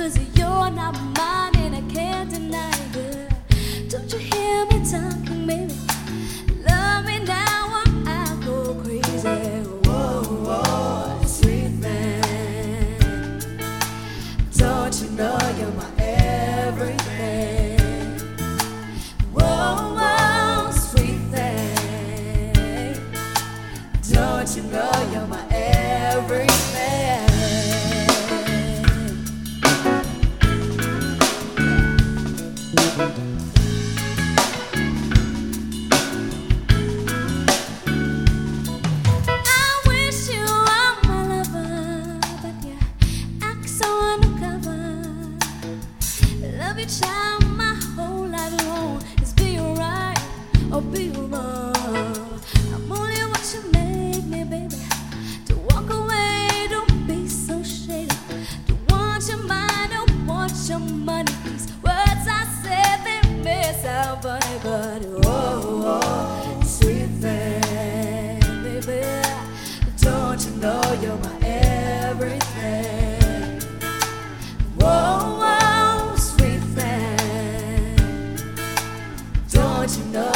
Cause you're not mine and I can't deny it. Don't you hear me talking, baby? body, body, oh, oh, sweet thing, baby. Don't you know you're my everything? Whoa, oh, sweet thing, don't you know?